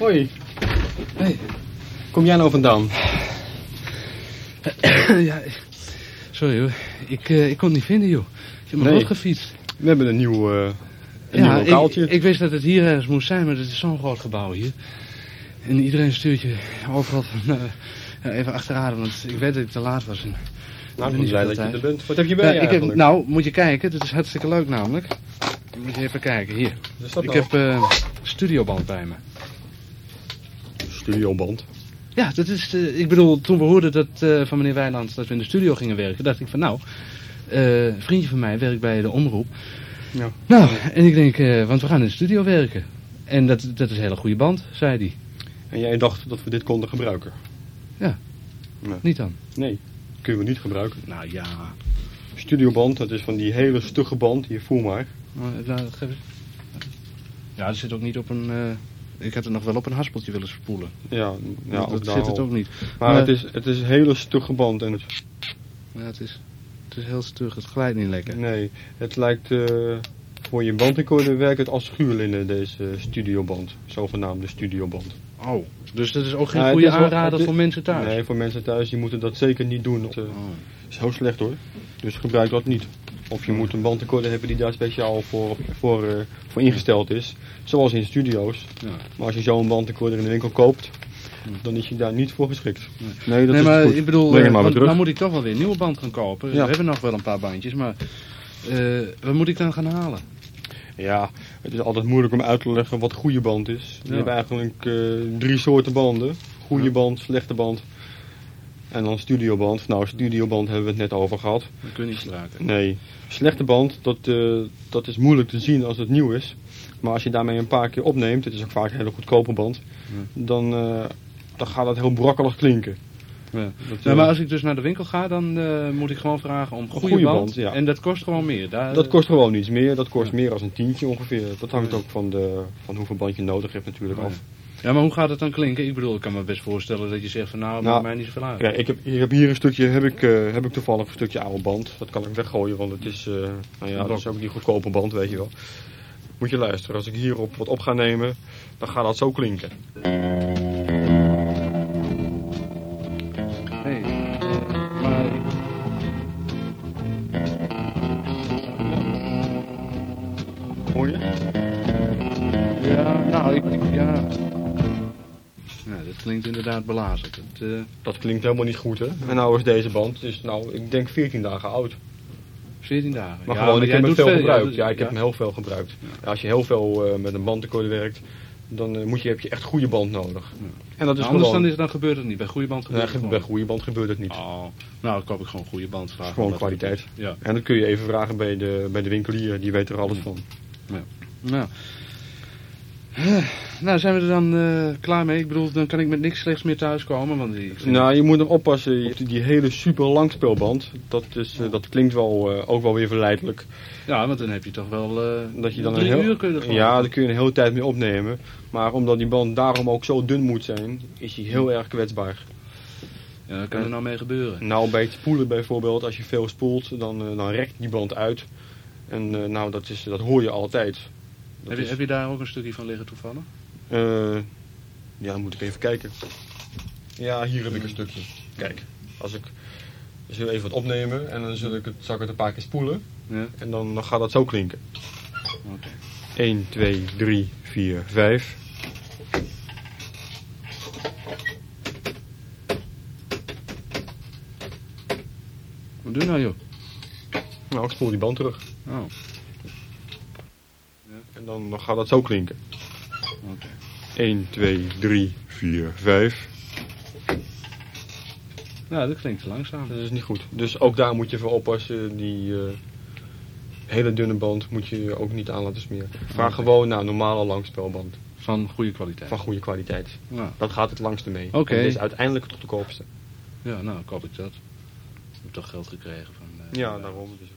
Hoi, Hey. kom jij nou vandaan? ja, sorry hoor. Ik, eh, ik kon het niet vinden, joh. Ik heb me Nee. gefietst. We hebben een nieuw, eh een Ja, nieuw lokaaltje. ik, ik wist dat het hier ergens moest zijn, maar het is zo'n groot gebouw hier. En iedereen stuurt je overal van, eh, even achteraan, want ik weet dat ik te laat was. En, nou, ik ben blij dat je er bent. Wat heb je bij Ja, je ik heb, nou, moet je kijken, dit is hartstikke leuk namelijk. Moet je even kijken, hier. Ik heb eh studioband bij me. Studioband. Ja, dat is, eh, ik bedoel, toen we hoorden dat, eh, van meneer Weiland dat we in de studio gingen werken, dacht ik van nou, eh, een vriendje van mij werkt bij de omroep. Ja. Nou, en ik denk, eh, want we gaan in de studio werken. En dat, dat is een hele goede band, zei hij. En jij dacht dat we dit konden gebruiken? Niet dan? Nee, kunnen we niet gebruiken. Nou ja. Studioband, dat is van die hele stugge band. Hier, voel maar. Nou, geef. Ja, dat zit ook niet op een... eh, ik had het nog wel op een haspeltje willen spoelen. Ja, ja dat zit het ook niet. Maar Maar- het, is, het is een hele stugge band. En het, Ja, het is, het is heel stug, het glijdt niet lekker. nee, het lijkt... eh, voor je bandrecorder werkt het als schuurlinnen, deze studioband. Zogenaamde studioband. Oh, dus dat is ook geen Ja, het goede wel- aanrader voor mensen thuis? Nee, voor mensen thuis, die moeten dat zeker niet doen. Het eh, Oh. is heel slecht hoor. Dus gebruik dat niet. Of je moet een bandrecorder hebben die daar speciaal voor, voor, eh, voor ingesteld is. Zoals in studio's. Ja. Maar als je zo'n bandrecorder in de winkel koopt, dan is je daar niet voor geschikt. Nee. Nee, dat nee, is maar goed. ik bedoel, eh, maar weer want terug. dan moet ik toch wel weer een nieuwe band gaan kopen. Ja. We hebben nog wel een paar bandjes, maar eh, wat moet ik dan gaan halen? Ja, het is altijd moeilijk om uit te leggen wat goede band is. Je Ja. hebt eigenlijk eh, drie soorten banden. Goede Ja. band, slechte band en dan studioband. Nou, studioband hebben we het net over gehad. Dat kun je niet gebruiken. Nee, slechte band, dat, eh, dat is moeilijk te zien als het nieuw is. Maar als je daarmee een paar keer opneemt, het is ook vaak een hele goedkope band, dan, eh, dan gaat het heel brokkelig klinken. Ja. Dat, Ja, eh, maar als ik dus naar de winkel ga, dan moet ik gewoon vragen om goede, goede band. band, ja. En dat kost gewoon meer. Daar, dat kost gewoon iets meer, dat kost meer dan een tientje ongeveer. Dat hangt ook van, de, van hoeveel band je nodig hebt natuurlijk af. Ja, maar hoe gaat het dan klinken? Ik bedoel, ik kan me best voorstellen dat je zegt van nou, Nou, mij niet zoveel uit. Ja, ik heb, ik heb hier een stukje, heb ik, eh, heb ik toevallig een stukje oude band. Dat kan ik weggooien, want het is, eh, nou ja, dat is ook die goedkope band, weet je wel. Moet je luisteren, als ik hierop wat op ga nemen, dan gaat dat zo klinken. Dat klinkt inderdaad belazerd. Het, eh, Dat klinkt helemaal niet goed, hè? En nou is deze band, dus nou, ik denk 14 dagen oud. 14 dagen. Maar Ja, gewoon, ik heb hem veel veel- gebruikt. dat- Ja, ik heb hem heel veel gebruikt. Ja, als je heel veel eh, met een bandrecorder werkt, dan eh, moet je, heb je echt goede band nodig. Ja. En dat is Nou, anders gewoon... dan, is, dan gebeurt het niet. Bij goede band Ja, gebeurt het bij goede band gebeurt het niet. Oh, nou, dan koop ik gewoon goede band. Vraag Gewoon kwaliteit. Ja. En dat kun je even vragen bij de, bij de winkelier, die weet er alles van. Nou. Eh, Nou, zijn we er dan eh, klaar mee? Ik bedoel, dan kan ik met niks slechts meer thuiskomen. Want die, Nou, je moet nog oppassen. Je hebt die hele super langspeelband. Dat, is, eh, dat klinkt wel, ook wel weer verleidelijk. Ja, want dan heb je toch wel... Dat je dan drie een heel, uur kun je gewoon... Ja, daar kun je een hele tijd mee opnemen. Maar omdat die band daarom ook zo dun moet zijn, is die heel erg kwetsbaar. Ja, wat kan er nou mee gebeuren? Nou, bij het spoelen bijvoorbeeld, als je veel spoelt, dan, dan rekt die band uit. En nou, dat, is, dat hoor je altijd. Heb je, is- heb je daar ook een stukje van liggen toevallig? Eh, ja, dan moet ik even kijken. Ja, hier heb ik een stukje. Kijk, als ik ik zal even wat opnemen en dan zul ik het, zal ik het een paar keer spoelen. Ja. En dan, dan gaat dat zo klinken. Oké. 1, 2, 3, 4, 5. Wat doe je nou, joh? Nou, ik spoel die band terug. Oh, En dan, gaat dat zo klinken. oké. 1, 2, 3, 4, 5. Ja, dat klinkt te langzaam. Dat is niet goed. Dus ook daar moet je voor oppassen. Die eh, hele dunne band moet je ook niet aan laten smeren. Vraag gewoon naar normale langspelband. Van goede kwaliteit. Van goede kwaliteit. Ja, Dat gaat het langste mee. Oké. En dat is uiteindelijk het goedkoopste. ja nou, koop ik dat. Ik heb toch geld gekregen van... eh, Ja, daarom. Dus